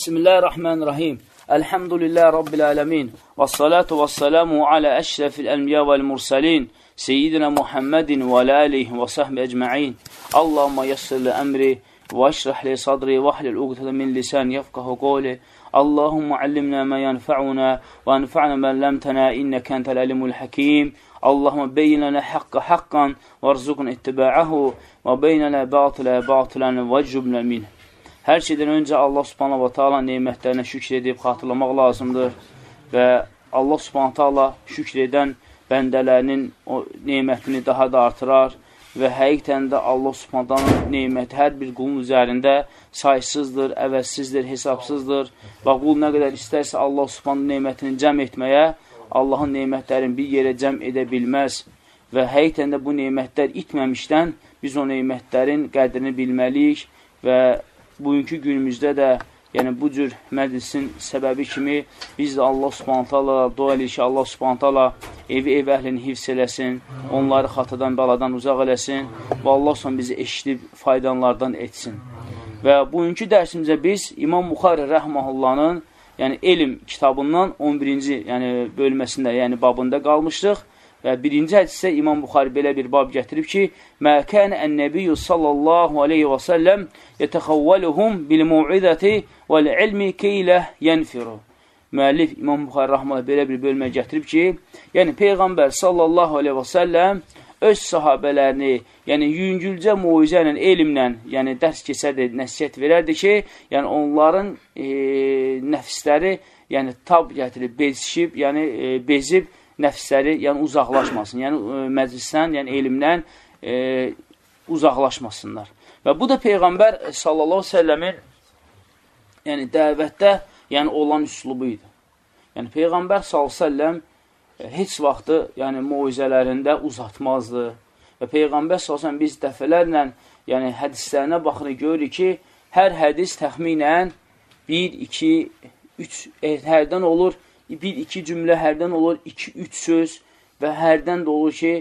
بسم الله الرحمن الرحيم الحمد لله رب العالمين والصلاة والسلام على أشرف الأنبياء والمرسلين سيدنا محمد وآله وصحبه أجمعين اللهم يسر لأمري واشرح لي صدري واحلل عقدة من لسان يفقه قولي اللهم علمنا ما ينفعنا وانفعنا ما علمتنا إنك أنت العليم الحكيم اللهم بين لنا حق حقا وارزقنا اتباعه وبين لنا باطلا باطلا واجبنا منه Hər şeydən öncə Allah subhanahu wa ta'ala neymətlərinə şükr edib xatırlamaq lazımdır və Allah subhanahu ta'ala şükr edən bəndələrinin o neymətini daha da artırar və həqiqətən də Allah subhanahu neyməti hər bir qulun üzərində saysızdır, əvəzsizdir, hesabsızdır və qul nə qədər istərsə Allah subhanahu neymətini cəm etməyə, Allahın neymətlərini bir yerə cəm edə bilməz və həqiqətən də bu neymətlər itməmişdən biz o neymətlərin qədrini bilməliyik və bugünkü günümüzdə də yəni bu cür məclisin səbəbi kimi biz də Allah subhanətələ dua edir ki, Allah subhanətələ evi ev əhlini hifz eləsin, onları xatadan, bəladan uzaq eləsin və Allah son bizi eşidib faydanlardan etsin. Və bugünkü dərsimizə biz İmam Buxari Rəhməhullahın yəni elm kitabından 11-ci yəni bölməsində, yəni babında qalmışdıq Və birinci hədisdə İmam Buxari belə bir bab gətirib ki, Mə kənə ən-nəbiyyü sallallahu aleyhi və səlləm yətəxəvvəluhum bil-mu'idəti vəl-ilmi keylə yənfiru. Müəllif İmam Buxari rəhmələ belə bir bölmə gətirib ki, yəni Peyğəmbər sallallahu aleyhi və səlləm öz sahabələrini, yəni yüngülcə muizə ilə, elmlə, yəni dərs keçərdi, nəsiyyət verərdi ki, yəni onların e, nəfsləri, yəni tab gətirib, bezişib, yəni e, bezib, nəfsləri yəni uzaqlaşmasın, yəni e, məclisdən, yəni elmdən e, uzaqlaşmasınlar. Və bu da Peyğəmbər sallallahu səlləmin yəni dəvətdə yəni olan üslubu idi. Yəni Peyğəmbər sallallahu səlləm e, heç vaxtı yəni muizələrində uzatmazdı. Və Peyğəmbər sallallahu biz dəfələrlə yəni hədislərinə baxırıq, görürük ki, hər hədis təxminən 1, 2, 3 hərdən olur bir-iki cümlə hərdən olur, iki-üç söz və hərdən də olur ki,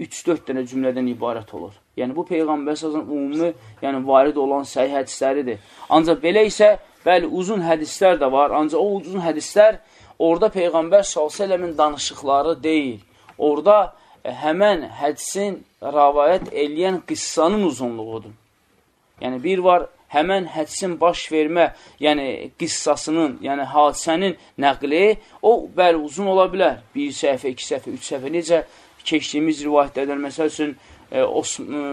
üç-dörd dənə cümlədən ibarət olur. Yəni, bu Peyğəmbər sazın ümumi, yəni varid olan səhih hədisləridir. Ancaq belə isə, bəli, uzun hədislər də var, ancaq o uzun hədislər orada Peyğəmbər s.ə.v-in danışıqları deyil. Orada ə, e, həmən hədisin rəvayət eləyən qıssanın uzunluğudur. Yəni, bir var həmən hədsin baş vermə, yəni qissasının, yəni hadisənin nəqli, o bəli uzun ola bilər. Bir səhifə, iki səhifə, üç səhifə, necə keçdiyimiz rivayətlərdən, məsəl üçün, e, Os, e,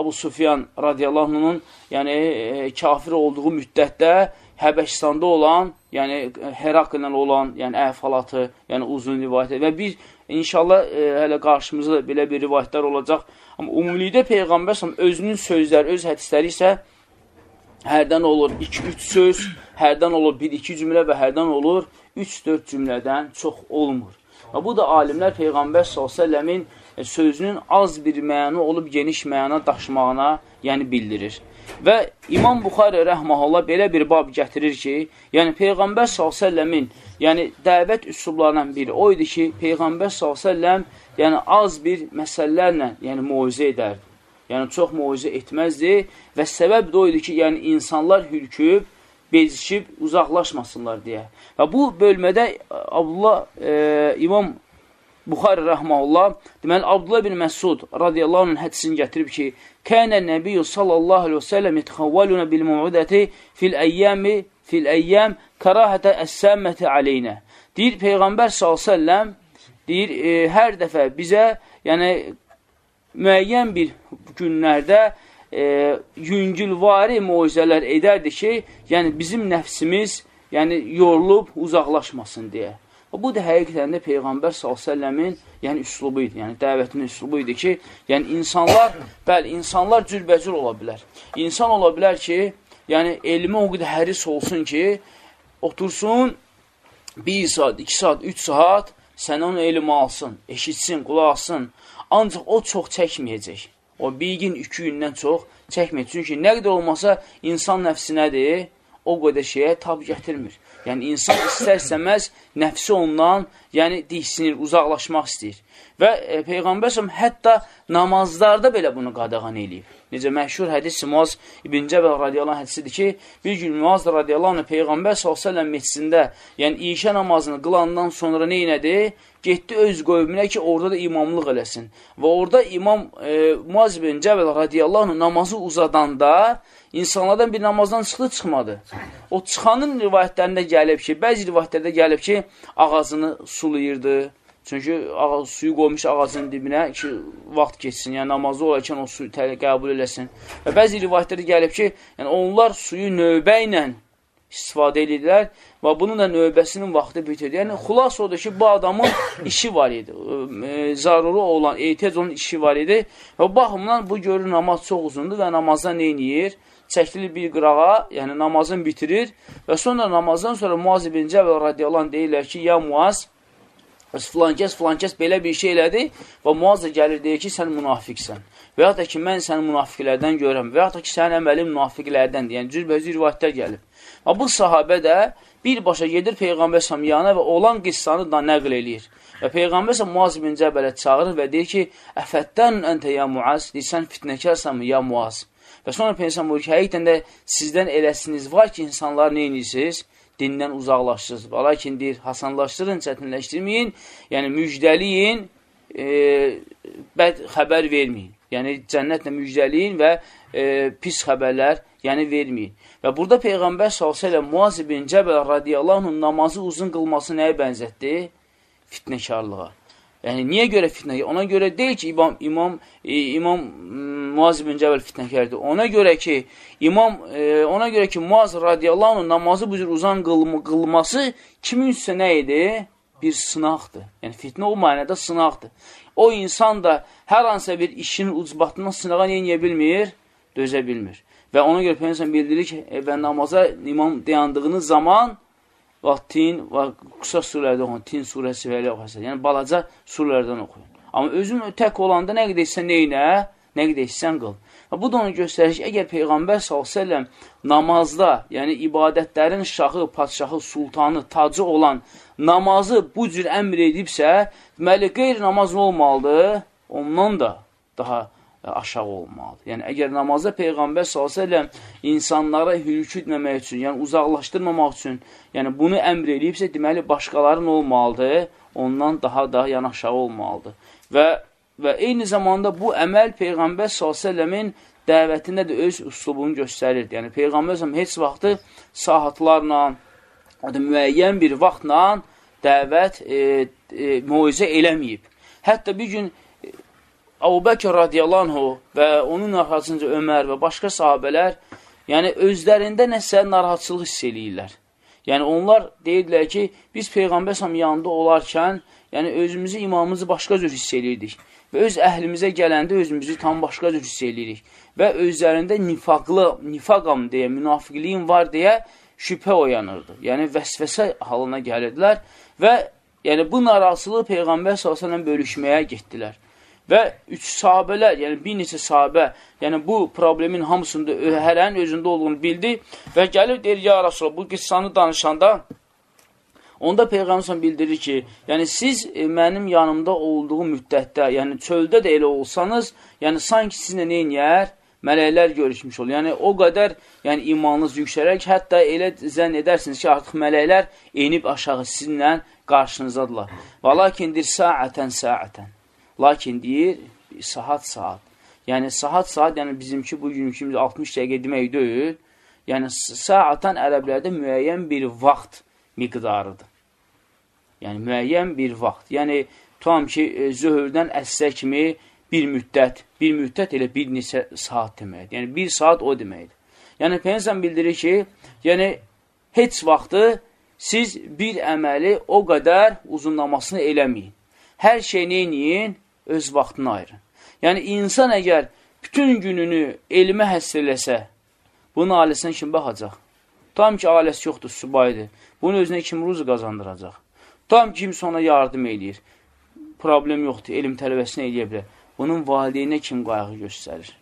Abu Sufyan radiyallahu anh'ın yəni, e, kafir olduğu müddətdə Həbəşistanda olan, yəni Heraklə olan, yəni əhvalatı, yəni uzun rivayət və biz inşallah e, hələ qarşımızda belə bir rivayətlər olacaq. Amma ümumilikdə Peyğəmbər özünün sözləri, öz hədisləri isə hərdən olur 2-3 söz, hərdən olur 1-2 cümlə və hərdən olur 3-4 cümlədən çox olmur. Və bu da alimlər Peyğəmbər s.ə.v-in e, sözünün az bir məna olub geniş məna daşımağına yəni bildirir. Və İmam Buxari rəhməhullah belə bir bab gətirir ki, yəni Peyğəmbər s.ə.v-in yəni dəvət üsullarından biri o idi ki, Peyğəmbər s.ə.v yəni az bir məsələlərlə yəni muizə edərdi yəni çox muizə etməzdi və səbəb də o idi ki, yəni insanlar hürküb, bezişib, uzaqlaşmasınlar deyə. Və bu bölmədə e, Abdullah e, İmam Buxari rəhməhullah, deməli, Abdullah bin Məsud radiyallahu anh hədisini gətirib ki, Kənə nəbiyyü sallallahu aleyhi və səlləm yetxavvaluna bil muudəti fil əyyəmi fil əyyəm kərahətə əssəmməti aleynə. Deyir, Peyğəmbər s.ə.v deyir, e, hər dəfə bizə, yəni müəyyən bir günlərdə e, yüngülvari muizələr edərdi ki, yəni bizim nəfsimiz yəni yorulub uzaqlaşmasın deyə. Bu da həqiqətən də Peyğəmbər s.ə.v-in yəni üslubu idi, yəni dəvətinin üslubu idi ki, yəni insanlar, bəli, insanlar cürbəcür ola bilər. İnsan ola bilər ki, yəni elmi o qədər həris olsun ki, otursun 1 saat, 2 saat, 3 saat sən onu elm alsın, eşitsin, qulaq alsın, Ancaq o çox çəkməyəcək. O bir gün, iki gündən çox çəkməyəcək. Çünki nə qədər olmasa insan nəfsi nədir? O qədər şeyə tab gətirmir. Yəni, insan istər-istəməz nəfsi ondan yəni, dihsinir, uzaqlaşmaq istəyir. Və e, Peyğəmbər səhəm hətta namazlarda belə bunu qadağan eləyib. Necə məşhur hədis Muaz İbn Cəbəl radiyallahu hədisidir ki, bir gün Muaz radiyallahu anh Peyğəmbər s.ə.v meçsində, yəni işə namazını qılandan sonra nə inədi? Getdi öz qövmünə ki, orada da imamlıq eləsin. Və orada imam e, Muaz İbn Cəbəl radiyallahu anh namazı uzadanda insanlardan bir namazdan çıxdı, çıxmadı. O çıxanın rivayətlərində gəlib ki, bəzi rivayətlərdə gəlib ki, ağzını sulayırdı, Çünki ağac, suyu qoymuş ağacın dibinə ki, vaxt keçsin, yəni namazda olarkən o suyu qəbul eləsin. Və bəzi rivayətlərdə gəlib ki, yəni onlar suyu növbə ilə istifadə edirlər və bunun da növbəsinin vaxtı bitirdi. Yəni, xulas odur ki, bu adamın işi var idi, e, zaruri olan, ehtiyac olan işi var idi və baxımdan bu görür namaz çox uzundur və namazda neyniyir? Çəkilir bir qırağa, yəni namazını bitirir və sonra namazdan sonra Muaz ibn Cəbəl radiyallahu deyirlər ki, ya Muaz, Bəs filan kəs, filan kəs belə bir şey elədi və muazza gəlir deyir ki, sən münafiqsən. Və yaxud da ki, mən səni münafiqlərdən görəm. Və yaxud da ki, sənin əməlin münafiqlərdəndir. Yəni, cürbəcür rivayətlər gəlib. Və bu sahabə də birbaşa gedir Peyğəmbər samiyana və olan qıssanı da nəql eləyir. Və Peyğəmbər isə Muaz bin Cəbələ çağırır və deyir ki, əfətdən əntə ya Muaz, deyir, sən fitnəkərsən ya Muaz. Və sonra Peyğəmbər buyur ki, həqiqdən də sizdən eləsiniz var ki, insanlar neyinirsiniz? Dindən uzaqlaşdırır. Lakin deyir, hasanlaşdırın, çətinləşdirməyin, yəni müjdəliyin, e, bəd xəbər verməyin. Yəni cənnətlə müjdəliyin və e, pis xəbərlər yəni verməyin. Və burada Peyğəmbər s.ə.v Muaz ibn Cəbəl radiyallahu namazı uzun qılması nəyə bənzətdi? Fitnəkarlığa. Yəni, niyə görə fitnə? Ona görə deyil ki, imam, imam, e, imam Muaz ibn Cəbəl fitnəkərdir. Ona görə ki, imam, e, ona görə ki, Muaz radiyallahu anh namazı bu cür uzan qılma, qılması kimin üstə nə idi? Bir sınaqdır. Yəni, fitnə o mənədə sınaqdır. O insan da hər hansısa bir işin ucbatından sınağa niyə bilmir? Dözə bilmir. Və ona görə Peyyəsən bildirir ki, e, və namaza imam dayandığınız zaman və tin və qısa surələrdə oxuyun, tin surəsi və elə oxuyasın. Yəni, balaca surələrdən oxuyun. Amma özün tək olanda nə qədər etsən neynə, nə qədər etsən qıl. Və bu da onu göstərir ki, əgər Peyğəmbər s.ə.v namazda, yəni ibadətlərin şahı, padşahı, sultanı, tacı olan namazı bu cür əmr edibsə, deməli, qeyri namaz olmalıdır? Ondan da daha aşağı olmalıdır. Yəni, əgər namazda Peyğəmbər s.ə.v insanlara hürkü etməmək üçün, yəni uzaqlaşdırmamaq üçün, yəni bunu əmr edibsə, deməli, başqaların olmalıdır, ondan daha da yəni aşağı olmalıdır. Və, və eyni zamanda bu əməl Peyğəmbər s.ə.v-in dəvətində də öz üslubunu göstərir. Yəni, Peyğəmbər s.ə.v heç vaxtı saatlarla, müəyyən bir vaxtla dəvət, e, e, muizə eləməyib. Hətta bir gün Əbu Bəkir radiyallahu və onun arxasınca Ömər və başqa sahabələr, yəni özlərində nəsə narahatçılıq hiss eləyirlər. Yəni onlar deyirdilər ki, biz Peyğəmbər sam yanında olarkən, yəni özümüzü, imamımızı başqa cür hiss eləyirdik və öz əhlimizə gələndə özümüzü tam başqa cür hiss eləyirik və özlərində nifaqlı, nifaqam deyə, münafiqliyin var deyə şübhə oyanırdı. Yəni vəsvəsə halına gəlirdilər və yəni bu narazılığı Peyğəmbər s.ə.v bölüşməyə getdilər. Və üç sahabələr, yəni bir neçə sahabə, yəni bu problemin hamısında hərənin özündə olduğunu bildi və gəlib deyir, ya Rasulullah, bu qıssanı danışanda, onda Peyğəmbər bildirir ki, yəni siz e, mənim yanımda olduğu müddətdə, yəni çöldə də elə olsanız, yəni sanki sizinlə neynəyər? Mələklər görüşmüş olur. Yəni o qədər yəni imanınız yüksələrək, hətta elə zənn edərsiniz ki, artıq mələklər enib aşağı sizinlə qarşınızdadırlar. Və lakindir saətən saətən. Lakin deyir, saat-saat. Yəni, saat-saat, yəni bizimki bugünkü 60 dəqiqə demək deyil. Yəni, saatan ərəblərdə müəyyən bir vaxt miqdarıdır. Yəni, müəyyən bir vaxt. Yəni, tutam ki, e, zöhrdən əssə kimi bir müddət, bir müddət elə bir neçə saat deməkdir. Yəni, bir saat o deməkdir. Yəni, Peynəsən bildirir ki, yəni, heç vaxtı siz bir əməli o qədər uzunlamasını eləməyin. Hər şey neyiniyin? Öz vaxtını ayırın. Yəni, insan əgər bütün gününü elmə həsr eləsə, bunun ailəsinə kim baxacaq? Tam ki, ailəsi yoxdur, subaydır. Bunun özünə kim ruz qazandıracaq? Tam kimsə ona yardım edir. Problem yoxdur, elm tələbəsinə eləyə bilər. Bunun valideynə kim qayğı göstərir?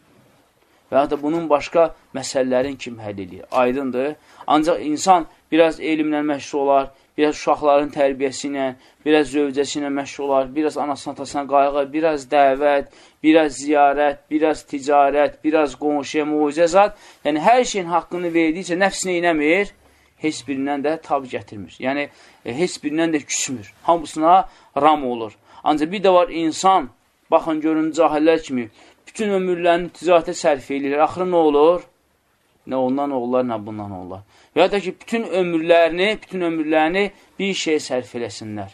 Və ya da bunun başqa məsələlərin kim həll edir? Aydındır. Ancaq insan biraz elmlə məşğul olar, biraz uşaqların tərbiyəsi ilə, biraz zövcəsi ilə məşğul olar, biraz anasına atasına qayğı, biraz dəvət, biraz ziyarət, biraz ticarət, biraz qonşuya mucizə zat. Yəni, hər şeyin haqqını verdikcə nəfsinə inəmir, heç birindən də tab gətirmir. Yəni, e, heç birindən də küsmür. Hamısına ram olur. Ancaq bir də var insan, baxın görün cahillər kimi, bütün ömürlərini ticarətə sərf edir. Axırı nə olur? Nə ondan oğullar, nə bundan oğullar. Və ya da ki, bütün ömürlərini, bütün ömürlərini bir şeyə sərf eləsinlər.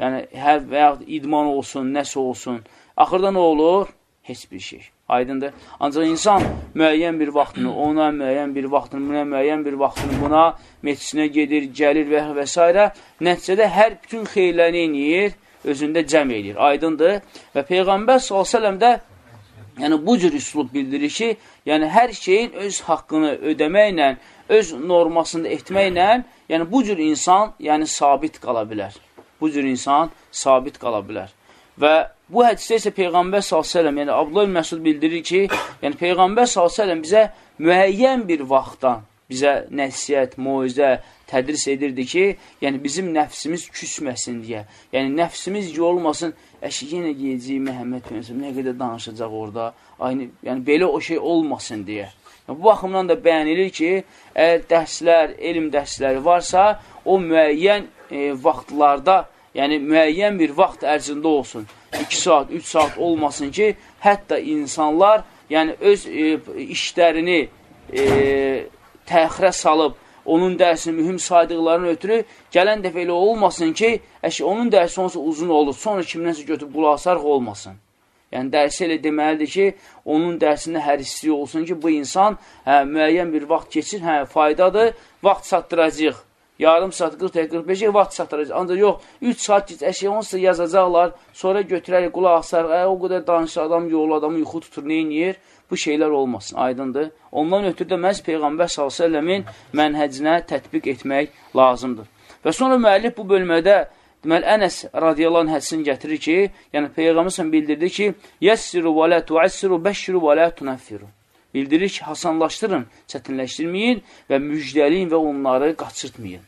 Yəni, hər və ya idman olsun, nəsə olsun. Axırda nə olur? Heç bir şey. Aydındır. Ancaq insan müəyyən bir vaxtını ona, müəyyən bir vaxtını buna, müəyyən bir vaxtını buna, meclisinə gedir, gəlir və, və s. Nəticədə hər bütün xeyirlərini eləyir, özündə cəm eləyir. Aydındır. Və Peyğəmbər s.ə.v də yəni, bu cür üslub bildirir ki, yəni hər şeyin öz haqqını ödəməklə, öz normasını etməklə, yəni bu cür insan yəni sabit qala bilər. Bu cür insan sabit qala bilər. Və bu hədisdə isə Peyğəmbər s.ə.v, yəni Abdullah Məsud bildirir ki, yəni Peyğəmbər s.ə.v bizə müəyyən bir vaxtdan bizə nəsiyyət, moizə, tədris edirdi ki, yəni bizim nəfsimiz küsməsin deyə. Yəni nəfsimiz yorulmasın, əşi yenə geyəcəyik Məhəmməd Peyğəmbər nə qədər danışacaq orada. Aynı, yəni belə o şey olmasın deyə. Yəni, bu baxımdan da bəyan edir ki, əgər dərslər, elm dərsləri varsa, o müəyyən e, vaxtlarda, yəni müəyyən bir vaxt ərzində olsun. 2 saat, 3 saat olmasın ki, hətta insanlar yəni öz e, işlərini e, təxirə salıb, onun dərsini mühüm saydıqlarını ötürü gələn dəfə elə olmasın ki, əşi, onun dərsi onsa uzun olur, sonra kimdənsə götürüb qulaqsarıq olmasın. Yəni, dərsi elə deməlidir ki, onun dərsində hərisliyi olsun ki, bu insan hə, müəyyən bir vaxt keçir, hə, faydadır, vaxt çatdıracaq. Yarım saat, 40 dəqiqə, 45 dəqiqə vaxt çatdıracaq. Ancaq yox, 3 saat geç, əşi, onsa yazacaqlar, sonra götürərək qulaq asarıq, ə, o qədər danışır, adam yolu, adamı yuxu tutur, neyniyir? Bu şeylər olmasın, aydındır. Ondan ötürü də məhz Peyğəmbər s.ə.v-in mənhəcinə tətbiq etmək lazımdır. Və sonra müəllif bu bölmədə deməli, Ənəs radiyallahu hədisini gətirir ki, yəni Peyğəmbər bildirdi ki, yəssiru və lə tuəssiru bəşşiru və lə tunəffiru. Bildirir ki, hasanlaşdırın, çətinləşdirməyin və müjdəliyin və onları qaçırtmayın.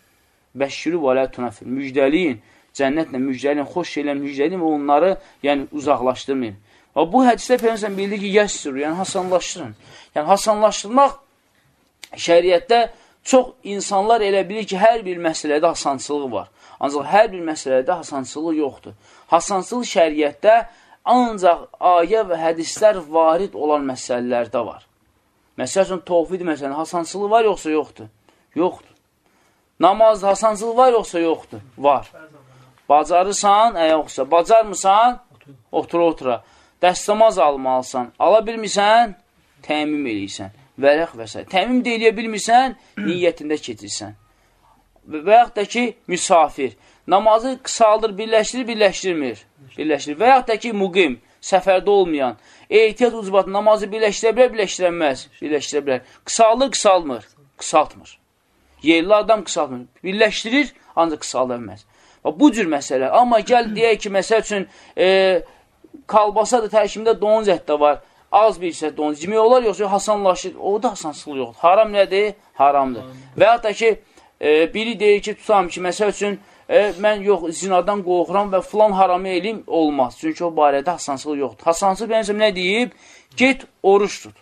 Bəşşiru və lə tunəffiru. Müjdəliyin, cənnətlə müjdəliyin, xoş şeylə müjdəliyin və onları yəni, uzaqlaşdırmayın. Və bu hədisdə Peyğəmbər bildir ki, yəssir, yəni hasanlaşdırın. Yəni hasanlaşdırmaq şəriətdə çox insanlar elə bilir ki, hər bir məsələdə hasansılığı var. Ancaq hər bir məsələdə hasansılığı yoxdur. Hasansılıq şəriətdə ancaq ayə və hədislər varid olan məsələlərdə var. Məsəl üçün, tovfid məsələn, hasansılığı var yoxsa yoxdur? Yoxdur. Namazda hasansılığı var yoxsa yoxdur? Var. Bacarırsan, ə yoxsa, bacarmırsan, otura-otura dəstəmaz almalısan, ala bilmirsən, təmim eləyirsən, vərəq və s. Təmim də eləyə bilmirsən, niyyətində keçirsən. Və yaxud da ki, müsafir, namazı qısaldır, birləşdirir, birləşdirmir, birləşdirir. Və yaxud da ki, muqim, səfərdə olmayan, ehtiyat ucbatı namazı birləşdirə bilər, birləşdirəməz, birləşdirə bilər. Qısalır, qısalmır, qısaltmır. Yerli adam qısaltmır, birləşdirir, ancaq qısalda bilməz. Bu cür məsələ. Amma gəl deyək ki, məsəl üçün, e, kalbasa da tərkimdə donuz ət də var. Az bir isə donuz. Yemək olar yoxsa hasanlaşır. O da hasansılıq yoxdur. Haram nədir? Haramdır. Və hətta ki, e, biri deyir ki, tutam ki, məsəl üçün, e, mən yox, zinadan qorxuram və filan haramı eləyim, olmaz. Çünki o barədə hasansılıq yoxdur. Hasansılıq benim nə deyib? Get, oruç tut.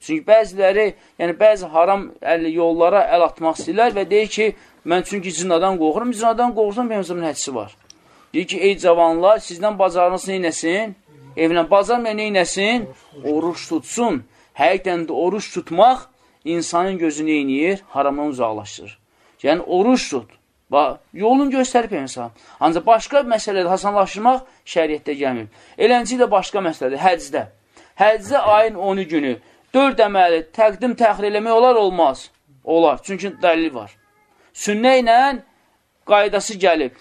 Çünki bəziləri, yəni bəzi haram əli yollara əl atmaq istəyirlər və deyir ki, mən çünki zinadan qorxuram, zinadan qorxuram, benim hədisi var. Deyir ki, ey cavanlar, sizdən bacarınız neynəsin? Evlə bacarmayan neynəsin? Oruç tutsun. Həqiqdən də oruç tutmaq insanın gözünü eyniyir, haramdan uzaqlaşdırır. Yəni, oruç tut. Bax, yolunu göstərib insan. Ancaq başqa məsələdə hasanlaşdırmaq şəriətdə gəlmir. Eləncə də başqa məsələdir, həcdə. Həcdə ayın 10 günü 4 əməli təqdim təxir eləmək olar, olmaz. Olar, çünki dəlil var. Sünnə ilə qaydası gəlib.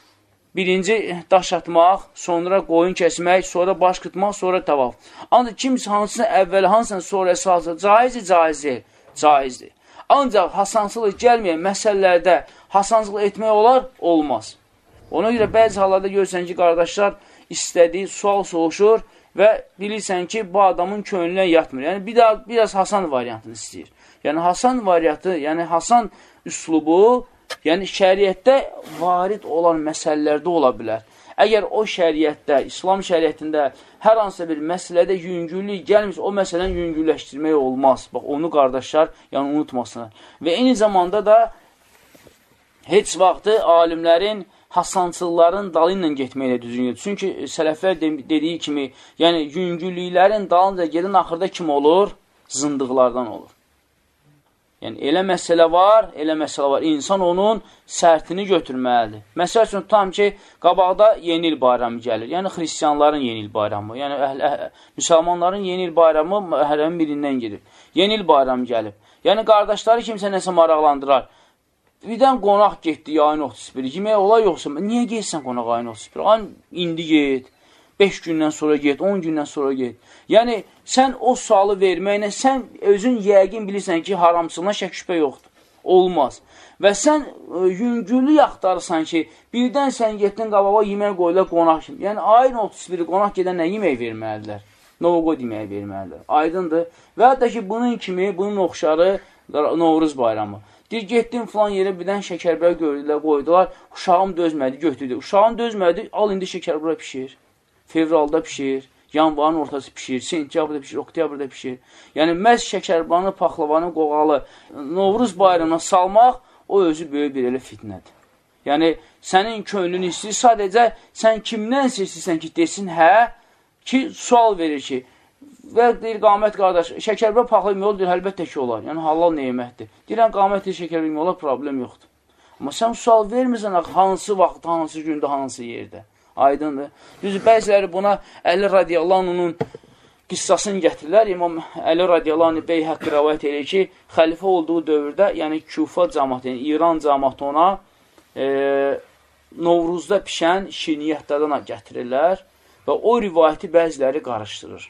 Birinci daş atmaq, sonra qoyun kəsmək, sonra baş qıtmaq, sonra tavaf. Ancaq kimsə hansını əvvəl, hansını sonra salsa, caizdir, caizdir, caizdir. Ancaq hasansılıq gəlməyən məsələlərdə hasansılıq etmək olar, olmaz. Ona görə bəzi hallarda görürsən ki, qardaşlar istədiyi sual soğuşur və bilirsən ki, bu adamın könlünə yatmır. Yəni, bir daha, biraz Hasan variantını istəyir. Yəni, Hasan variantı, yəni Hasan üslubu, Yəni, şəriətdə varid olan məsələlərdə ola bilər. Əgər o şəriətdə, İslam şəriətində hər hansısa bir məsələdə yüngüllük gəlmiş, o məsələni yüngülləşdirmək olmaz. Bax, onu qardaşlar, yəni unutmasınlar. Və eyni zamanda da heç vaxtı alimlərin hasançılıqların dalı ilə getməklə düzgün gedir. Çünki sələflər de dediyi kimi, yəni yüngüllüklərin dalınca gedin axırda kim olur? Zındıqlardan olur. Yəni, elə məsələ var, elə məsələ var. İnsan onun sərtini götürməlidir. Məsəl üçün, tutam ki, qabaqda yeni il bayramı gəlir. Yəni, xristiyanların yeni il bayramı. Yəni, əhl, əhl, müsəlmanların yeni il bayramı hərəmin birindən gedir. Yeni il bayramı gəlib. Yəni, qardaşları kimsə nəsə maraqlandırar. Birdən qonaq getdi yayın 31. Yemək ola yoxsa, niyə getsən qonaq ayın 31? Ayın indi get. 5 gündən sonra get, 10 gündən sonra get. Yəni, sən o sualı verməklə, sən özün yəqin bilirsən ki, haramçılığına şək şübhə yoxdur. Olmaz. Və sən e, yüngüllük axtarırsan ki, birdən sən getdin qabağa yemək qoyula qonaq kimi. Yəni, ayın 31-i qonaq gedən nə yemək verməlidirlər? Novoqo deməyə verməlidir. Aydındır. Və hətta ki, bunun kimi, bunun oxşarı Novruz bayramı. Deyir, getdim filan yerə birdən şəkərbər gördülər, qoydular, uşağım dözmədi, götürdü. Uşağım dözmədi, al indi şəkərbər pişir fevralda pişir, yanvarın ortası pişir, sentyabrda pişir, oktyabrda pişir. Yəni, məhz şəkərbanı, paxlavanı, qoğalı Novruz bayramına salmaq, o özü böyük bir elə fitnədir. Yəni, sənin könlün istəyir, sadəcə sən kimdən istəyirsən ki, desin hə, ki, sual verir ki, və deyir, qamət qardaş, şəkərbə paxla yemək olur, deyir, əlbəttə ki, olar. Yəni, halal neymətdir. Deyirən, qamət deyir, şəkərbə olar, problem yoxdur. Amma sən sual vermirsən, hansı vaxt, hansı gündə, hansı yerdə. Aydındır. Düzdür, bəziləri buna Əli radiyallahu qissasını gətirirlər. İmam Əli radiyallahu Beyhəq rəvayət edir ki, xəlifə olduğu dövrdə, yəni Küfa cəmatı, yəni İran cəmatı ona e, Novruzda pişən şirniyyətlərdən gətirirlər və o rivayəti bəziləri qarışdırır.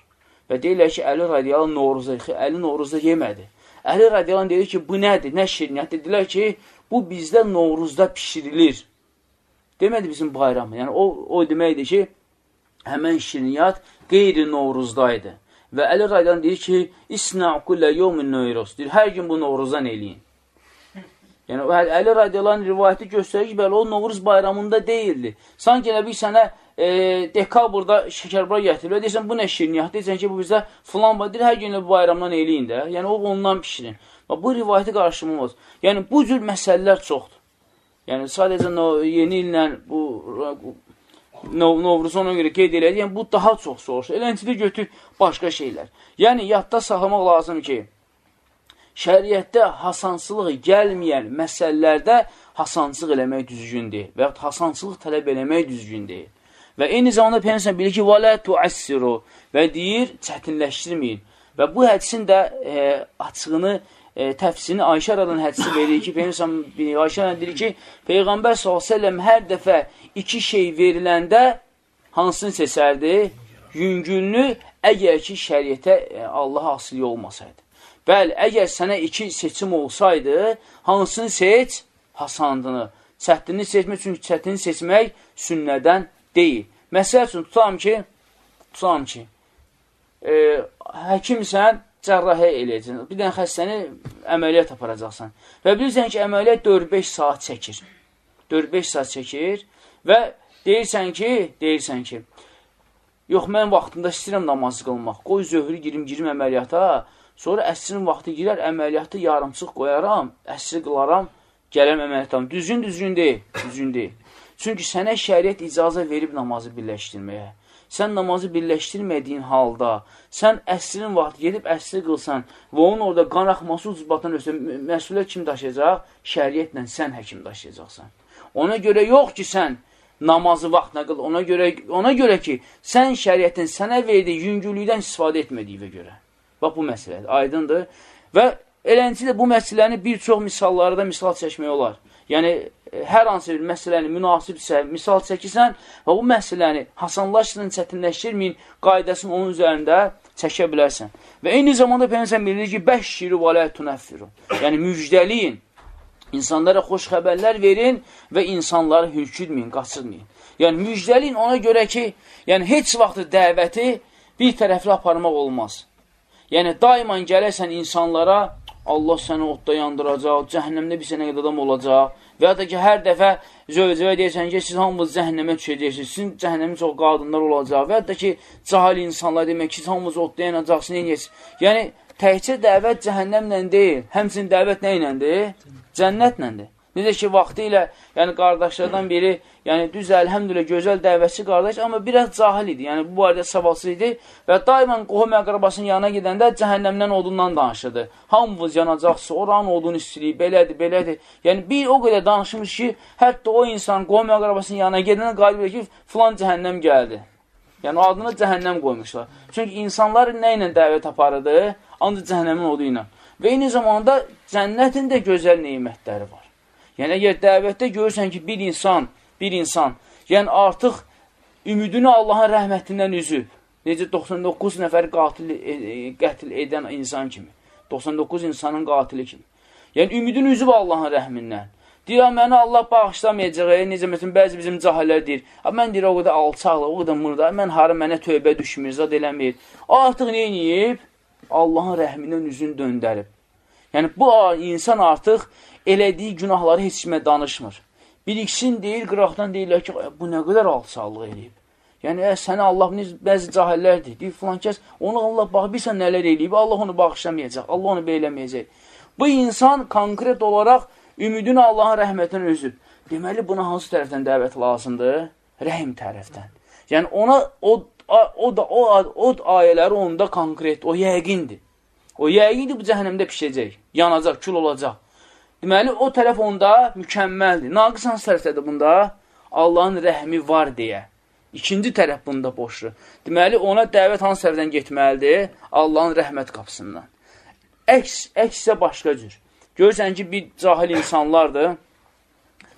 Və deyirlər ki, Əli radiyallahu Novruzda, Əli Novruzda yemədi. Əli radiyallahu deyir ki, bu nədir, nə şirniyyət? Dedilər ki, bu bizdə Novruzda pişirilir. Demədi bizim bayramı. Yəni, o, o deməkdir ki, həmən şirniyyat qeyri Novruzdaydı. Və Əli Raydan deyir ki, İsna'kullə yevmin nöyros. Deyir, hər gün bu Novruzdan eləyin. Yəni, Əli Radiyaların rivayəti göstərir ki, bəli, o Novruz bayramında deyildi. Sanki elə bir sənə e, dekabrda şəkərbara gətirir. Deyirsən, bu nə şirniyyat? Deyirsən ki, bu bizdə filan bayır. Hər gün bu bayramdan eləyin də. Yəni, o ondan pişirin. Bu rivayəti qarşımamaz. Yəni, bu cür məsələlər çoxdur. Yəni sadəcə no, yeni illə bu no, Novruzu ona görə qeyd elədi. Yəni bu daha çox soruşur. Eləncə də götür başqa şeylər. Yəni yadda saxlamaq lazım ki, şəriətdə hasansılığı gəlməyən məsələlərdə hasansılıq eləmək düzgün deyil və yaxud hasansılıq tələb eləmək düzgün deyil. Və eyni zamanda Peyyəmsən bilir ki, vələ tuəssiru və deyir, çətinləşdirməyin. Və bu hədisin də e, açığını e, təfsirini Ayşə aradan hədisi verir ki, Peyğəmbər Ayşə deyir ki, Peyğəmbər s.ə.v hər dəfə iki şey veriləndə hansını seçərdi? Yüngülünü, əgər ki, şəriətə e, Allah asili olmasaydı. Bəli, əgər sənə iki seçim olsaydı, hansını seç? Hasandını. Çətini seçmək, çünki çətini seçmək sünnədən deyil. Məsəl üçün, tutam ki, tutam ki, e, həkimsən, cərrahə eləyəcəksən. Bir dənə xəstəni əməliyyat aparacaqsan. Və bilirsən ki, əməliyyat 4-5 saat çəkir. 4-5 saat çəkir və deyirsən ki, deyirsən ki, yox, mən vaxtında istəyirəm namazı qılmaq. Qoy zöhrü girim, girim əməliyyata, sonra əsrin vaxtı girər, əməliyyatı yarımçıq qoyaram, əsri qılaram, gələm əməliyyatdan. Düzgün, düzgün deyil, düzgün deyil. Çünki sənə şəriət icazə verib namazı birləşdirməyə sən namazı birləşdirmədiyin halda, sən əsrin vaxtı gedib əsri qılsan və onun orada qan axması ucbatan ölsə, məsuliyyət kim daşıyacaq? Şəriyyətlə sən həkim daşıyacaqsan. Ona görə yox ki, sən namazı vaxtına qıl, ona görə, ona görə ki, sən şəriyyətin sənə verdiyi yüngüllükdən istifadə etmədiyinə görə. Bax, bu məsələdir, aydındır. Və eləncə də bu məsələni bir çox misallarda misal çəkmək olar. Yəni, hər hansı bir məsələni münasibsə, misal çəkirsən və bu məsələni hasanlaşdırın, çətinləşdirməyin, qaydasını onun üzərində çəkə bilərsən. Və eyni zamanda Peyyəmsən bilir ki, bəşşiri və lə tunəffiru. Yəni, müjdəliyin, insanlara xoş xəbərlər verin və insanları hürküdməyin, qaçırmayın. Yəni, müjdəliyin ona görə ki, yəni, heç vaxt dəvəti bir tərəfli aparmaq olmaz. Yəni, daiman gələrsən insanlara, Allah səni odda yandıracaq, cəhənnəmdə bir sənə qədər adam olacaq. Və ya da ki, hər dəfə zövcəvə deyəsən ki, siz hamınız cəhənnəmə düşəcəksiniz, sizin cəhənnəmin çox qadınlar olacaq. Və ya da ki, cahil insanlar demək ki, siz hamınız odda yanacaqsınız, neyəcəksiniz? Yəni, təhcə dəvət cəhənnəmlə deyil, həmsin dəvət nə iləndir? Cənnətləndir. Necə ki, vaxtı ilə, yəni qardaşlardan biri, yəni düz əlhəmdülə gözəl dəvətçi qardaş, amma biraz cahil idi. Yəni bu barədə savadsız idi və daimən qohum əqrabasının yanına gedəndə cəhənnəmdən odundan danışırdı. Hamımız yanacaqsa, oranın odun istiliyi, belədir, belədir. Yəni bir o qədər danışmış ki, hətta o insan qohum əqrabasının yanına gedəndə qalib ki, filan cəhənnəm gəldi. Yəni adını cəhənnəm qoymuşlar. Çünki insanlar nə ilə dəvət aparırdı? Ancaq cəhənnəmin odu ilə. Və eyni zamanda cənnətin də gözəl neymətləri var. Yəni, əgər dəvətdə görürsən ki, bir insan, bir insan, yəni artıq ümidini Allahın rəhmətindən üzüb, necə 99 nəfər qatil, e, e, qətil edən insan kimi, 99 insanın qatili kimi. Yəni, ümidini üzüb Allahın rəhmindən. Deyir, məni Allah bağışlamayacaq, e, necə məsələn, bəzi bizim cahillər deyir, mən deyir, o qədər alçaqlı, o qədər mırda, mən harı mənə tövbə düşmür, zad eləmir. Artıq neyiniyib? Allahın rəhmindən üzünü döndərib. Yəni, bu insan artıq elədiyi günahları heç kimə danışmır. Bir-ikisini deyir, qıraqdan deyirlər ki, bu nə qədər alçalıq eləyib. Yəni, ə, sənə Allah, bəzi cahillərdir, deyir, filan kəs, onu Allah bax, bilsən nələr eləyib, Allah onu bağışlamayacaq, Allah onu beyləməyəcək. Bu insan konkret olaraq ümidini Allahın rəhmətinə üzüb. Deməli, buna hansı tərəfdən dəvət lazımdır? Rəhim tərəfdən. Yəni, ona o, o da o, o ayələri onda konkret, o yəqindir. O yəqindir bu cəhənnəmdə pişəcək, yanacaq, kül olacaq. Deməli, o tərəf onda mükəmməldir. Naqis hansı tərəfdədir bunda? Allahın rəhmi var deyə. İkinci tərəf bunda boşdur. Deməli, ona dəvət hansı tərəfdən getməlidir? Allahın rəhmət qapısından. Əks, əks isə başqa cür. Görürsən ki, bir cahil insanlardır.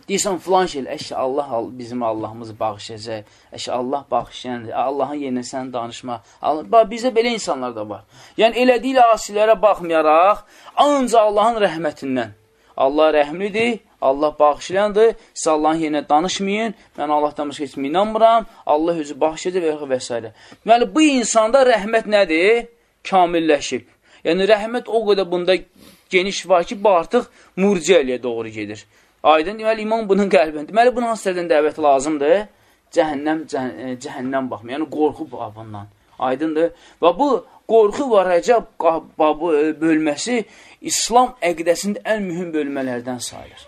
Deyirsən, filan şey, əşə Allah bizim Allahımızı bağışlayacaq. Əşə Allah bağışlayandır. Allahın yerinə sən danışma. Allah, bizdə belə insanlar da var. Yəni, elədiyi asilərə baxmayaraq, ancaq Allahın rəhmətindən Allah rəhmlidir, Allah bağışlayandır, siz Allahın yerinə danışmayın, mən Allahdan başqa heç inanmıram, Allah özü bağışlayacaq və və s. Deməli, bu insanda rəhmət nədir? Kamilləşib. Yəni, rəhmət o qədər bunda geniş var ki, bu artıq murciəliyə doğru gedir. Aydın, deməli, iman bunun qəlbində. Deməli, buna hansı tərədən dəvət lazımdır? Cəhənnəm, cəh cəhənnəm baxma, yəni qorxu babından. Aydındır. Və bu qorxu və rəcəb bölməsi İslam əqidəsində ən mühüm bölmələrdən sayılır.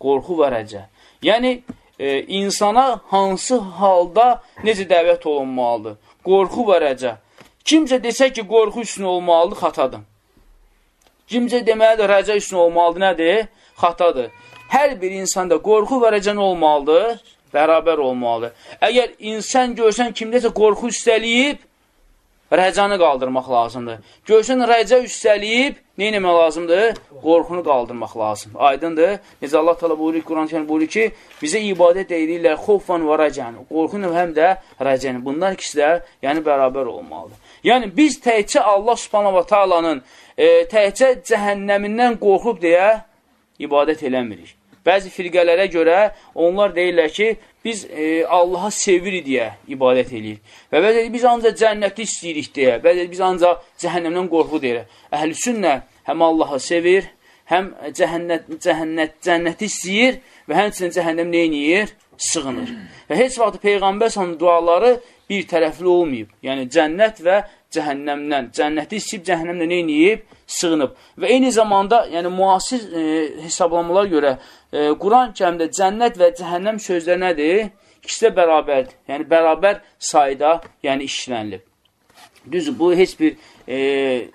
Qorxu və rəcə. Yəni, e, insana hansı halda necə dəvət olunmalıdır? Qorxu və rəcə. Kimcə desə ki, qorxu üstün olmalıdır, xatadır. Kimcə deməlidir, rəcə üstün olmalıdır, nədir? Xatadır. Hər bir insanda qorxu və rəcən olmalıdır, bərabər olmalıdır. Əgər insan görsən kimdəsə qorxu üstəliyib, rəcanı qaldırmaq lazımdır. Görsən, rəca üstəliyib, nə eləmək lazımdır? Qorxunu qaldırmaq lazımdır. Aydındır. Necə Allah tala buyurur, Quran kərim buyurur ki, bizə ibadət edirlər xofvan və rəcanı. Qorxunu həm də rəcanı. Bunlar ikisi də yəni, bərabər olmalıdır. Yəni, biz təhcə Allah subhanahu ta'alanın e, təhcə cəhənnəmindən qorxub deyə ibadət eləmirik. Bəzi firqələrə görə onlar deyirlər ki, biz e, Allaha sevirik deyə ibadət edirik. Və bəzi biz ancaq cənnəti istəyirik deyə, bəzi biz ancaq cəhənnəmdən qorxu deyirək. Əhl-i sünnə həm Allahı sevir, həm cəhənnət, cəhənnət, cənnəti istəyir və həmçinin cəhənnəm neyniyir? Sığınır. Və heç vaxt Peyğəmbər sanın duaları bir tərəfli olmayıb. Yəni cənnət və cəhənnəmdən, cənnəti istəyib cəhənnəmlə neyniyib? Sığınıb. Və eyni zamanda, yəni müasir e, hesablamalar görə Quran kəmdə cənnət və cəhənnəm sözləri nədir? İkisi də bərabərdir. Yəni bərabər sayda yəni işlənilib. Düzdür, bu heç bir e,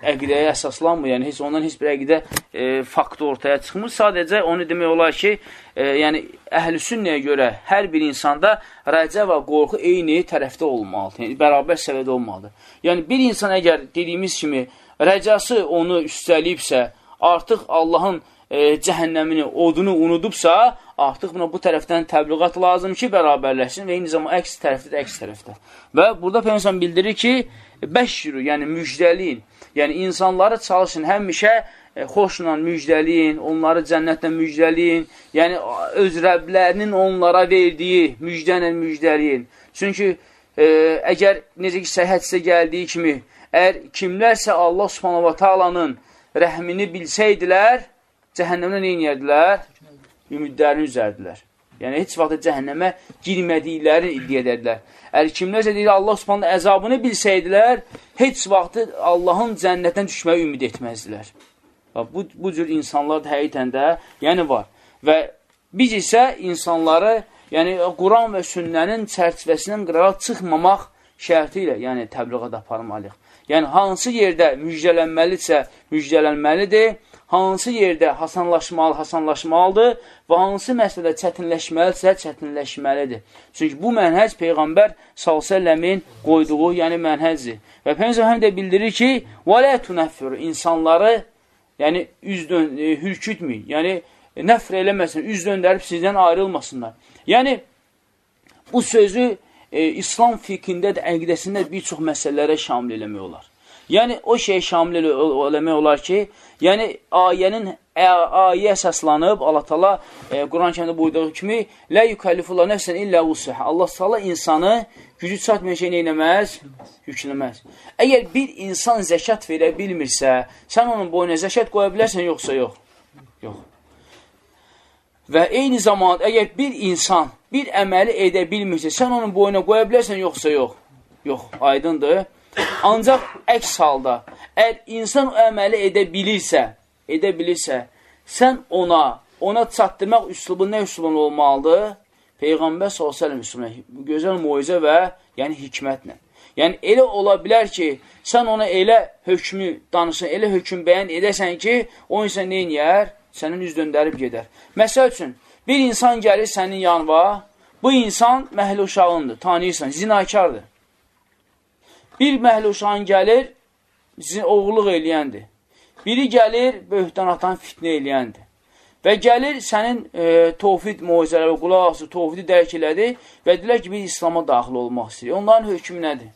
əqidəyə əsaslanmır, yəni heç ondan heç bir əqidə e, faktı ortaya çıxmır. Sadəcə onu demək olar ki, e, yəni əhl-i sünnəyə görə hər bir insanda rəcə və qorxu eyni tərəfdə olmalıdır, yəni bərabər səviyyədə olmalıdır. Yəni bir insan əgər dediyimiz kimi rəcası onu üstəliyibsə, artıq Allahın e, cəhənnəmini, odunu unudubsa, artıq buna bu tərəfdən təbliğat lazım ki, bərabərləşsin və eyni zamanda əks tərəfdə də əks tərəfdə. Və burada Peygəmbər bildirir ki, bəşşiru, yəni müjdəliyin. Yəni insanları çalışın həmişə e, xoşla müjdəliyin, onları cənnətlə müjdəliyin. Yəni öz Rəblərinin onlara verdiyi müjdənlə müjdəliyin. Çünki e, əgər necə ki səhhətsə gəldiyi kimi, əgər kimlərsə Allah Subhanahu va Taala'nın rəhmini bilsəydilər, cəhənnəmdə nə inərdilər? Ümidlərini üzərdilər. Yəni, heç vaxt cəhənnəmə girmədiklərini iddia edədilər. Əgər kimlərsə deyir, Allah subhanə əzabını bilsəydilər, heç vaxt Allahın cənnətdən düşməyə ümid etməzdilər. Bu, bu cür insanlar da həqiqətən də yəni var. Və biz isə insanları yəni Quran və sünnənin çərçivəsindən qırağa çıxmamaq şərti ilə yəni təbliğat aparmalıyıq. Yəni, hansı yerdə müjdələnməlidirsə, müjdələnməlidir, hansı yerdə hasanlaşmalı, hasanlaşmalıdır və hansı məsələdə çətinləşməlidirsə, çətinləşməlidir. Çünki bu mənhəc Peyğəmbər s.ə.v-in qoyduğu, yəni mənhəcdir. Və Peyğəmbər həm də bildirir ki, وَلَا تُنَفِّرُ insanları yəni üz dön, e, hürkütməyin, yəni nəfr eləməsin, üz döndərib sizdən ayrılmasınlar. Yəni, bu sözü e, İslam fiqhində də, əqidəsində bir çox məsələlərə şamil eləmək olar. Yəni, o şey şamil eləmək olar ki, yəni, ayənin ayə əsaslanıb, Allah tala e, Quran kəmdə buyurduğu kimi, Lə yükəllifullah nəfsən illə usəhə. Allah sala insanı gücü çatmayan şey neynəməz? Yükləməz. Əgər bir insan zəkat verə bilmirsə, sən onun boyuna zəkat qoya bilərsən, yoxsa yox? Yox. Və eyni zamanda, əgər bir insan bir əməli edə bilmirsə, sən onun boyuna qoya bilərsən, yoxsa yox? Yox, aydındır. Ancaq əks halda, əgər insan o əməli edə bilirsə, edə bilirsə, sən ona, ona çatdırmaq üslubun nə üslubun olmalıdır? Peyğəmbər s.ə.v üslubuna, gözəl muizə və yəni hikmətlə. Yəni, elə ola bilər ki, sən ona elə hökmü danışın, elə hökm bəyan edəsən ki, o insan neynəyər? sənin üz döndərib gedər. Məsəl üçün, bir insan gəlir sənin yanva, bu insan məhlə uşağındır, tanıyırsan, zinakardır. Bir məhlə uşağın gəlir, oğulluq eləyəndir. Biri gəlir, böhtan atan fitnə eləyəndir. Və gəlir sənin e, tovfid muizələri, qulaq asır, tovfidi dərk elədi və dedilər ki, biz İslama daxil olmaq istəyir. Onların hökmü nədir?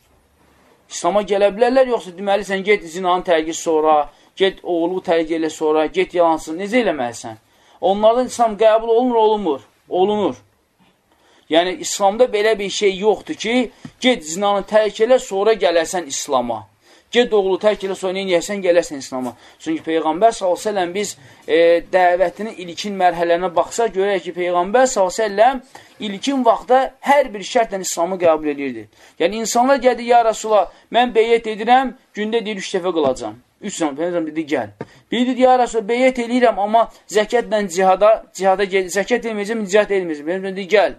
İslama gələ bilərlər, yoxsa deməli sən get zinanın tərqi sonra, get oğlu tərk elə sonra, get yalansın, necə eləməlisən? Onlardan İslam qəbul olunur, olunmur? Olunur. Yəni, İslamda belə bir şey yoxdur ki, get zinanı tərk elə, sonra gələsən İslama. Get oğlu tərk elə, sonra neyəsən, gələsən İslama. Çünki Peyğəmbər s.ə.v biz e, dəvətinin ilkin mərhələrinə baxsaq, görək ki, Peyğəmbər s.ə.v ilkin vaxtda hər bir şərtlə İslamı qəbul edirdi. Yəni, insanlar gəldi, ya Rasulallah, mən beyyət edirəm, gündə deyil, üç dəfə qılacam. Üç zaman Peyğəmbər dedi, gəl. Biri dedi, ya Rasul, beyyət eləyirəm, amma zəkətlə cihada, cihada zəkət elməyəcəm, cihad elməyəcəm. Peyğəmbər dedi, gəl.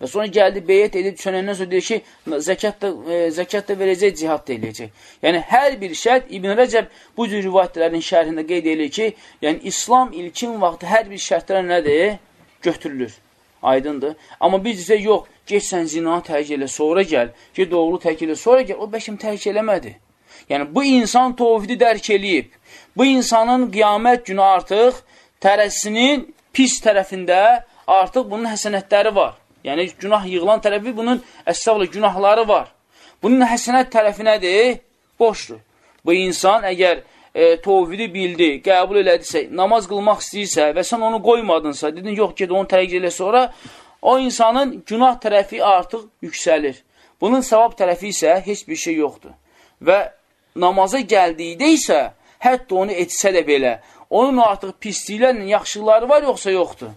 Və sonra gəldi, beyyət edib, çönəndən sonra deyir ki, zəkat da, e, zəkat da verəcək, cihad da eləyəcək. Yəni, hər bir şərt İbn Rəcəb bu cür rivayətlərin şərhində qeyd edir ki, yəni, İslam ilkin vaxtı hər bir şərtlərə nədir? Götürülür. Aydındır. Amma biz isə yox, geç sən zinanı tərk elə, sonra gəl, ki, doğru tərk elə, sonra gəl. O bəşim tərk eləmədi. Yəni, bu insan tovhidi dərk eləyib. Bu insanın qiyamət günü artıq tərəsinin pis tərəfində artıq bunun həsənətləri var. Yəni, günah yığılan tərəfi bunun əstəvlə günahları var. Bunun həsənət tərəfi nədir? Boşdur. Bu insan əgər e, tovhidi bildi, qəbul elədisə, namaz qılmaq istəyirsə və sən onu qoymadınsa, dedin, yox, ged onu tərk elə sonra, o insanın günah tərəfi artıq yüksəlir. Bunun savab tərəfi isə heç bir şey yoxdur. Və namaza gəldikdə isə, hətta onu etsə də belə, onun artıq pisliklərlə yaxşıları var, yoxsa yoxdur?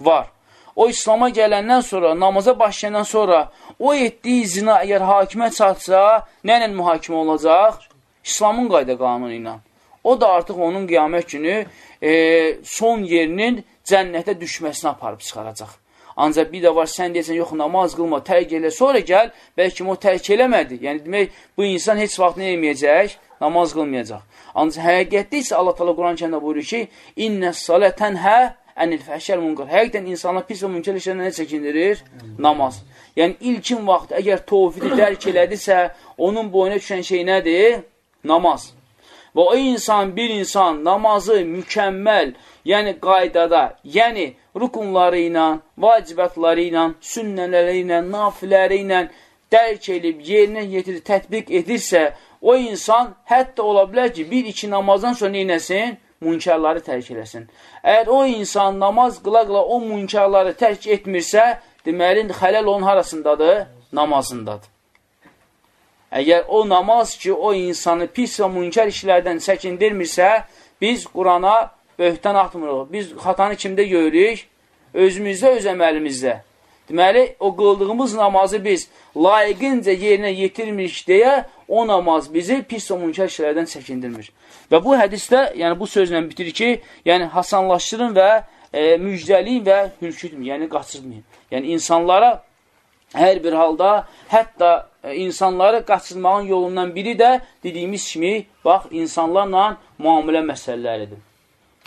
Var. O İslama gələndən sonra, namaza başlayandan sonra, o etdiyi zina əgər hakimə çatsa, nə ilə mühakimə olacaq? İslamın qayda qanunu ilə. O da artıq onun qiyamət günü e, son yerinin cənnətə düşməsini aparıb çıxaracaq. Ancaq bir də var, sən deyəsən, yox, namaz qılma, tərk elə, sonra gəl, bəlkə o tərk eləmədi. Yəni, demək, bu insan heç vaxt nə eməyəcək? Namaz qılmayacaq. Ancaq həqiqətdə isə Allah tala Quran kəndə buyurur ki, İnnə salə tənhə ənil fəhşəl munqar. Həqiqdən insanlar pis və mümkün işlərlə nə çəkindirir? Namaz. Yəni, ilkin vaxt əgər tovfidi dərk elədisə, onun boyuna düşən şey nədir? Namaz. Və o insan, bir insan namazı mükəmməl, yəni qaydada, yəni rukunları ilə, vacibətləri ilə, sünnələri ilə, nafiləri ilə dərk edib, yerinə yetirir, tətbiq edirsə, o insan hətta ola bilər ki, bir-iki namazdan sonra neynəsin? Münkərləri tərk eləsin. Əgər o insan namaz qıla-qıla o münkərləri tərk etmirsə, deməli, xələl onun harasındadır? Namazındadır. Əgər o namaz ki, o insanı pis və münkər işlərdən çəkindirmirsə, biz Qurana böhtan atmırıq. Biz xatanı kimdə görürük? Özümüzdə, öz əməlimizdə. Deməli, o qıldığımız namazı biz layiqincə yerinə yetirmirik deyə o namaz bizi pis və münkər işlərdən çəkindirmir. Və bu hədisdə, yəni bu sözlə bitirir ki, yəni hasanlaşdırın və e, müjdəliyin və hürkütməyin, yəni qaçırmayın. Yəni insanlara hər bir halda, hətta e, insanları qaçırmağın yolundan biri də dediyimiz kimi, bax, insanlarla müamilə məsələləridir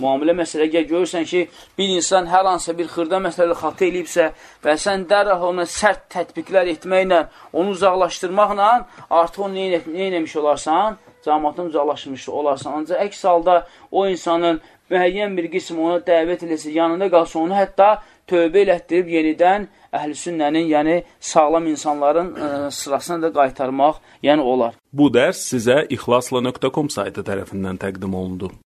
müamilə məsələyə görürsən ki, bir insan hər hansısa bir xırda məsələdə xatı eləyibsə və sən dərhal ona sərt tətbiqlər etməklə, onu uzaqlaşdırmaqla artıq onu nə, nə eləmiş olarsan? Cəmatın uzaqlaşmış olarsan. Ancaq əks halda o insanın müəyyən bir qism ona dəvət eləsə, yanında qalsa onu hətta tövbə elətdirib yenidən əhl-i sünnənin, yəni sağlam insanların ə, e, sırasına da qaytarmaq, yəni olar. Bu dərs sizə ixlasla.com saytı tərəfindən təqdim olundu.